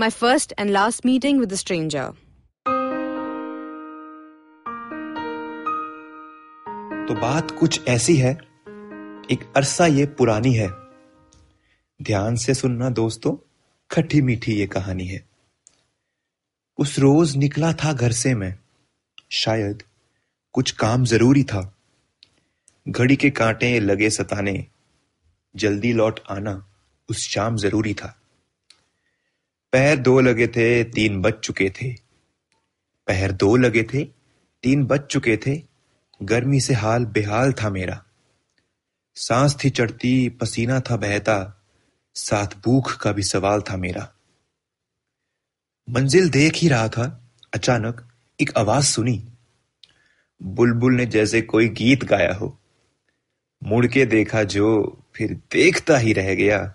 My First and Last Meeting with a Stranger. तो बात कुछ ऐसी है, एक अरसा ये पुरानी है। ध्यान से सुनना दोस्तों, खट्टी मीठी ये कहानी है। उस रोज निकला था घर से मैं। शायद कुछ काम ज़रूरी था। घड़ी के कांटे लगे सताने, जल्दी लौट आना उस शाम ज़रूरी था। पैर दो लगे थे, तीन बज चुके थे। पैर दो लगे थे, तीन बज चुके थे। गर्मी से हाल बेहाल था मेरा। सांस थी चढ़ती, पसीना था बहता। साथ भूख का भी सवाल था मेरा। मंजिल देख ही रहा था, अचानक एक आवाज़ सुनी। बुलबुल ने जैसे कोई गीत गाया हो। मुड़ के देखा जो फिर देखता ही रह गया,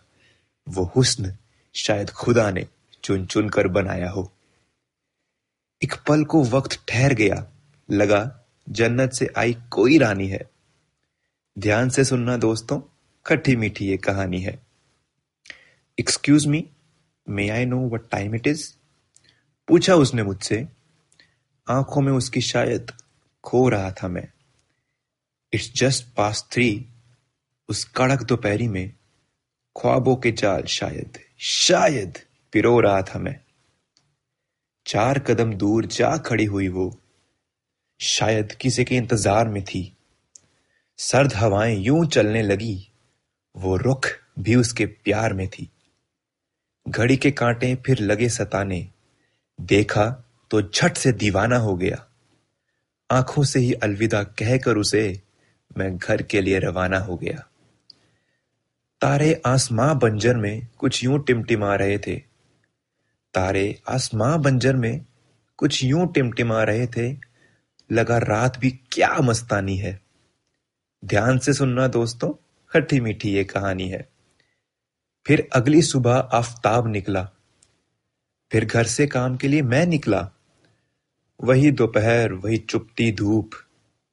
वो हुस्न शायद खुदा ने। चुन चुन कर बनाया हो। एक पल को वक्त ठहर गया। लगा, जन्नत से आई कोई रानी है। ध्यान से सुनना दोस्तों, खट्टी मीठी ये कहानी है। Excuse me may I know what time it is पूछा उसने मुझसे। आँखों में उसकी शायद खो रहा था मैं। इट्स जस्ट पास थ्री उस कड़क दोपहरी में, ख्वाबों के जाल शायद शायद। पिरो रहा था मैं चार कदम दूर जा खड़ी हुई वो। शायद किसी के इंतज़ार में थी। सर्द हवाएँ यूँ चलने लगी। वो रुख भी उसके प्यार में थी। घड़ी के कांटे फिर लगे सताने। देखा तो झट से दीवाना हो गया। आँखों से ही अलविदा कहकर उसे मैं घर के लिए रवाना हो गया। तारे आसमां बंजर में कुछ यूँ टिमटिमा रहे थे। तारे आसमां बंजर में कुछ यूँ टिमटिमा रहे थे, लगा रात भी क्या मस्तानी है। ध्यान से सुनना दोस्तों, खट्टी मीठी ये कहानी है। फिर अगली सुबह आफताब निकला। फिर घर से काम के लिए मैं निकला। वही दोपहर, वही चुपती धूप,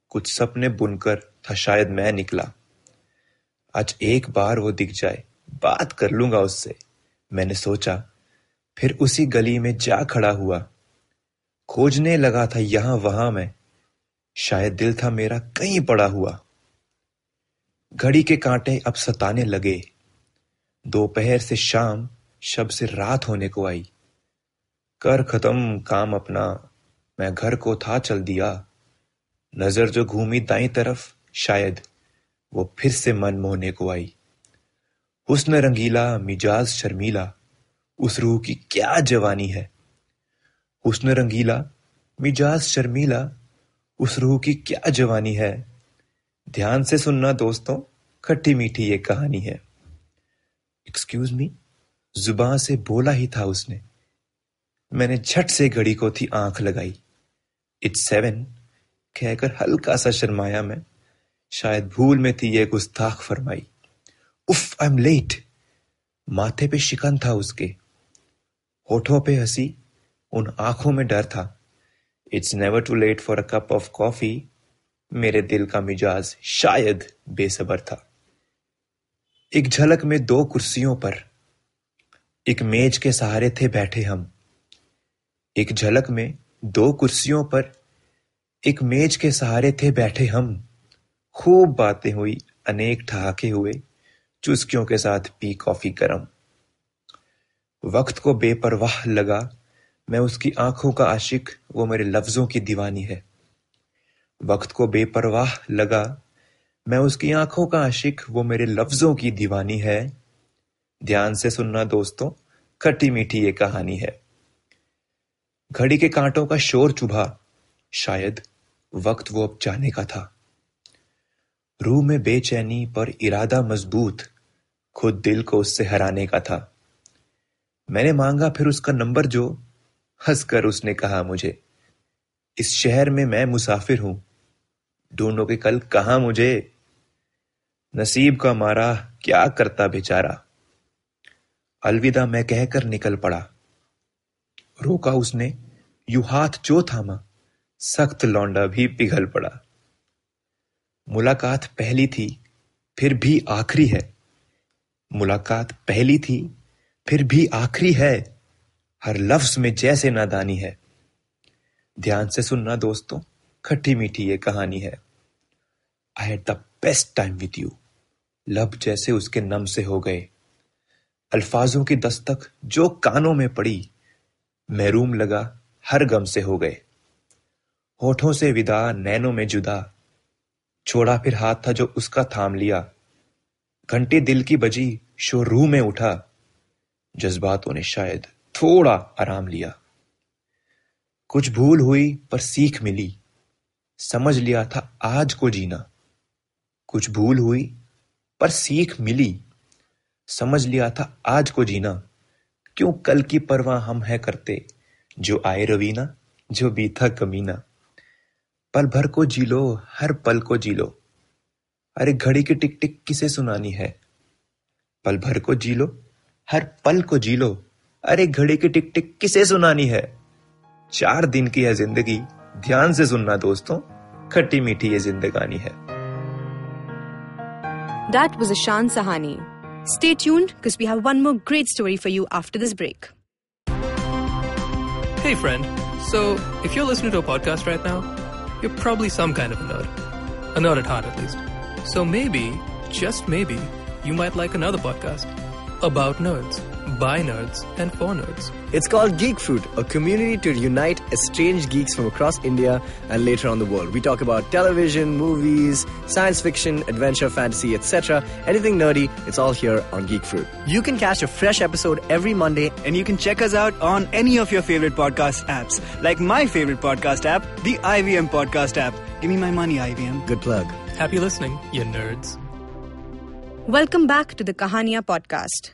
कुछ सपने बुनकर था शायद मैं निकला। आज एक बार वो दिख जाए, बात कर लूँगा उससे, मैंने सोचा फिर उसी गली में जा खड़ा हुआ। खोजने लगा था, यहाँ वहाँ मैं। शायद दिल था मेरा कहीं पड़ा हुआ। घड़ी के कांटे अब सताने लगे। दोपहर से शाम, शब से रात होने को आई। कर खत्म काम अपना, मैं घर को था चल दिया। नज़र जो घूमी दाई तरफ़, शायद वो फिर से मन मोहने को आई। हुस्न रंगीला, मिजाज शर्मीला उस रूह की क्या जवानी है? हुस्न रंगीला, मिजाज शर्मीला, उस रूह की क्या जवानी है? ध्यान से सुनना दोस्तों, खट्टी मीठी ये कहानी है। एक्सक्यूज मी ज़ुबान से बोला ही था उसने। मैंने झट से घड़ी को थी आँख लगाई। इट्स सेवन कहकर हल्का सा शर्माया मैं। शायद भूल में थी ये गुस्ताख फरमाई। उफ आई एम लेट माथे पे शिकन था उसके। होठों पे हँसी, उन आँखों में डर था। It's never too late for a cup of coffee मेरे दिल का मिजाज शायद बेसबर था। एक झलक में दो कुर्सियों पर, एक मेज के सहारे थे बैठे हम। एक झलक में दो कुर्सियों पर, एक मेज के सहारे थे बैठे हम। खूब बातें हुई, अनेक ठहाके हुए, चुस्कियों के साथ पी कॉफ़ी गरम। वक्त को बेपरवाह लगा। मैं उसकी आँखों का आशिक, वो मेरे लफ्जों की दीवानी है। वक्त को बेपरवाह लगा। मैं उसकी आँखों का आशिक, वो मेरे लफ्जों की दीवानी है। ध्यान से सुनना दोस्तों, खट्टी मीठी ये कहानी है। घड़ी के कांटों का शोर चुभा। शायद वक्त वो अब जाने का था। रूह में बेचैनी पर इरादा मज़बूत, खुद दिल को उससे हराने का था। मैंने मांगा, फिर उसका नंबर जो, हंसकर उसने कहा मुझे, इस शहर में मैं मुसाफिर हूँ। ढूंढोगे कल कहा मुझे नसीब का मारा, क्या करता बेचारा? अलविदा मैं कहकर निकल पड़ा। रोका उसने, यू हाथ जो थामा? सख्त लौंडा भी पिघल पड़ा। मुलाकात पहली थी, फिर भी आखिरी है। मुलाकात पहली थी फिर भी आखिरी है। हर लफ्ज में जैसे नादानी है। ध्यान से सुनना दोस्तों, खट्टी मीठी ये कहानी है। I had the best time with you लब जैसे उसके नम से हो गए। अल्फाजों की दस्तक जो कानों में पड़ी, महरूम लगा, हर गम से हो गए। होठों से विदा, नैनों में जुदा। छोड़ा फिर हाथ था जो उसका थाम लिया। घंटे दिल की बजी, शोरू में उठा। जज्बातों ने शायद थोड़ा आराम लिया। कुछ भूल हुई, पर सीख मिली। समझ लिया था, आज को जीना। कुछ भूल हुई, पर सीख मिली। समझ लिया था, आज को जीना। क्यों कल की परवाह हम है करते, जो आए रवीना, जो बीता कमीना। पल भर को जी लो, हर पल को जी लो। अरे, घड़ी की टिक टिक किसे सुनानी है? पल भर को जी लो हर पल को जी लो अरे घड़ी की टिक टिक किसे सुनानी है चार दिन की है ज़िंदगी ध्यान से सुनना दोस्तों खट्टी मीठी ये जिंदगानी है That was Ashan Sahani. Stay tuned because we have one more great story for you after this break. Hey, friend. So, if you're listening to a podcast right now, you're probably some kind of a nerd. A nerd at heart, at least. So maybe, just maybe, you might like another podcast about nerds, by nerds, and for nerds. It's called Geek Fruit, a community to unite estranged geeks from across India and later on the world. We talk about television, movies, science fiction, adventure, fantasy, etc. Anything nerdy, it's all here on Geek Fruit. You can catch a fresh episode every Monday. And you can check us out on any of your favorite podcast apps, like my favorite podcast app, the IVM Podcast app. Give me my money, IVM. Good plug. Happy listening, you nerds. Welcome back to the Kahania podcast.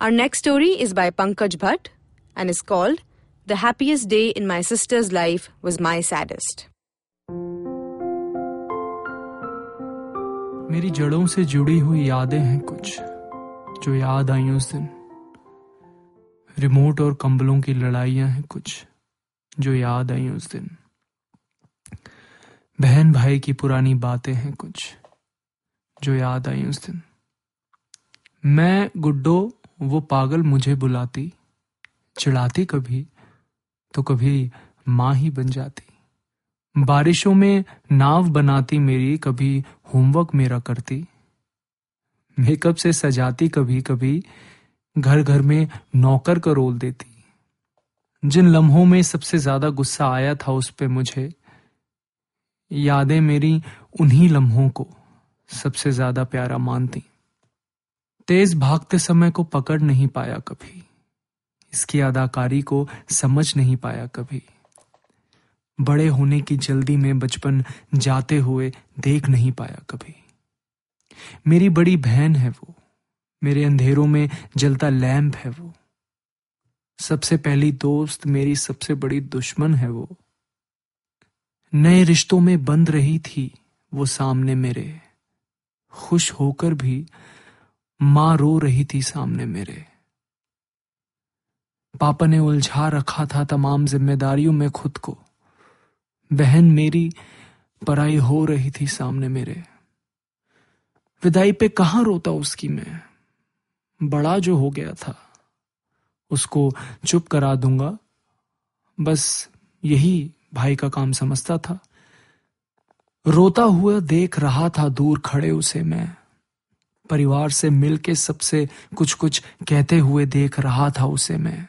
Our next story is by Pankaj Bhatt and is called The Happiest Day in My Sister's Life Was My Saddest. मेरी जड़ों से जुड़ी हुई यादें हैं कुछ जो याद आई उस दिन रिमोट और कंबलों की लड़ाइयाँ हैं कुछ जो याद आई उस दिन बहन भाई की पुरानी बातें हैं कुछ जो याद आई उस दिन। मैं, गुड्डो, वो पागल मुझे बुलाती, चिढ़ाती कभी तो कभी माँ ही बन जाती। बारिशों में नाव बनाती मेरी, कभी होमवर्क मेरा करती। मेकअप से सजाती कभी कभी घर घर में नौकर का रोल देती। जिन लम्हों में सबसे ज़्यादा गुस्सा आया था उस पे मुझे, यादें मेरी उन्हीं लम्हों को। सबसे ज़्यादा प्यारा मानती। तेज भागते समय को पकड़ नहीं पाया कभी। इसकी अदाकारी को समझ नहीं पाया कभी। बड़े होने की जल्दी में बचपन जाते हुए देख नहीं पाया कभी। मेरी बड़ी बहन है वो। मेरे अंधेरों में जलता लैंप है वो। सबसे पहली दोस्त मेरी सबसे बड़ी दुश्मन है वो। नए रिश्तों में बंद रही थी वो सामने मेरे। खुश होकर भी माँ रो रही थी सामने मेरे। पापा ने उलझा रखा था तमाम जिम्मेदारियों में खुद को। बहन मेरी पराई हो रही थी सामने मेरे। विदाई पे कहाँ रोता उसकी मैं? बड़ा जो हो गया था, उसको चुप करा दूँगा। बस यही भाई का काम समझता था। रोता हुआ देख रहा था दूर खड़े उसे मैं। परिवार से मिलके सबसे कुछ कुछ कहते हुए देख रहा था उसे मैं।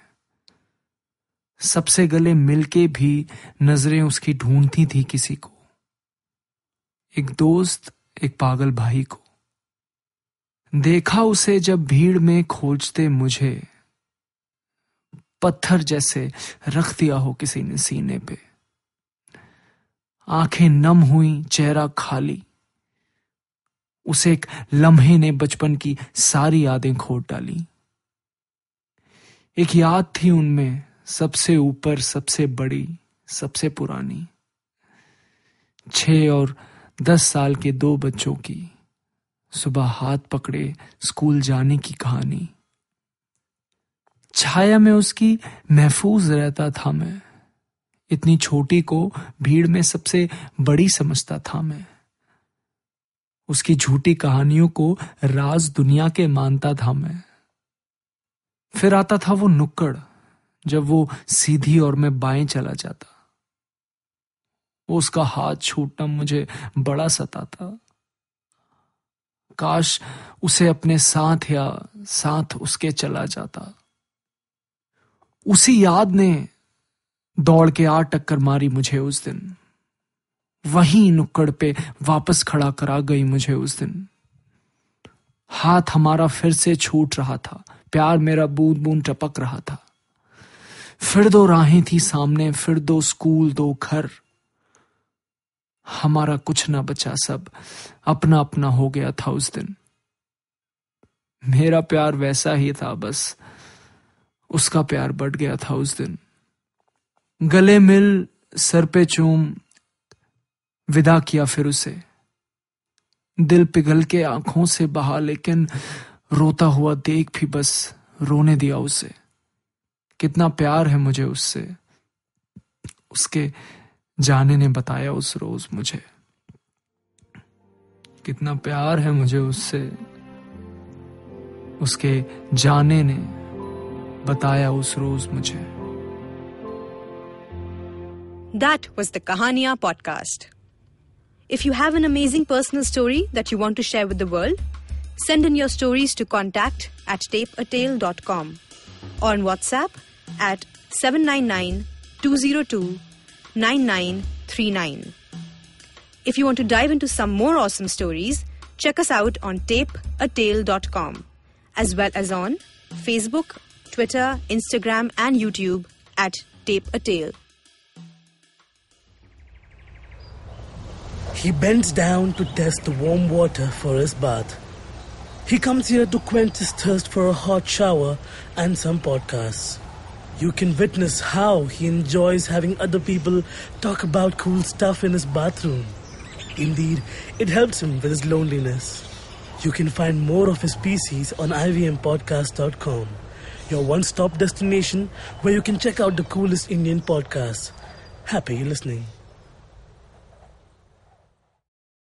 सबसे गले मिलके भी नज़रें उसकी ढूंढती थी किसी को। एक दोस्त, एक पागल भाई को। देखा उसे जब भीड़ में खोजते मुझे। पत्थर जैसे रख दिया हो किसी ने सीने पे। आँखें नम हुई, चेहरा खाली। उसे एक लम्हे ने बचपन की सारी यादें खोट डाली। एक याद थी उनमें, सबसे ऊपर, सबसे बड़ी, सबसे पुरानी। छह और दस साल के दो बच्चों की, सुबह हाथ पकड़े स्कूल जाने की कहानी। छाया में उसकी महफूज रहता था मैं। इतनी छोटी को भीड़ में सबसे बड़ी समझता था मैं। उसकी झूठी कहानियों को राज दुनिया के मानता था मैं। फिर आता था वो नुक्कड़, जब वो सीधी और मैं बाएँ चला जाता। वो उसका हाथ छूटना मुझे बड़ा सताता। काश उसे अपने साथ या साथ उसके चला जाता। उसी याद ने दौड़ के आ टक्कर मारी मुझे उस दिन। वहीं नुक्कड़ पे वापस खड़ा करा गई मुझे उस दिन। हाथ हमारा फिर से छूट रहा था। प्यार मेरा बूंद बूंद टपक रहा था। फिर दो राहें थी सामने, फिर दो स्कूल, दो घर। हमारा कुछ ना बचा सब। अपना अपना हो गया था उस दिन। मेरा प्यार वैसा ही था बस। उसका प्यार बढ़ गया था उस दिन। गले मिल, सर पे चूम, विदा किया फिर उसे। दिल पिघल के आँखों से बहा, लेकिन रोता हुआ देख भी बस रोने दिया उसे। कितना प्यार है मुझे उससे। उसके जाने ने बताया उस रोज मुझे। कितना प्यार है मुझे उससे। उसके जाने ने बताया उस रोज मुझे। That was the Kahania podcast. If you have an amazing personal story that you want to share with the world, send in your stories to contact at tapeatale.com or on WhatsApp at 799 202 9939. If you want to dive into some more awesome stories, check us out on tapeatale.com as well as on Facebook, Twitter, Instagram, and YouTube at Tape a Tale. He bends down to test the warm water for his bath. He comes here to quench his thirst for a hot shower and some podcasts. You can witness how he enjoys having other people talk about cool stuff in his bathroom. Indeed, it helps him with his loneliness. You can find more of his species on ivmpodcast.com, your one stop destination where you can check out the coolest Indian podcasts. Happy listening.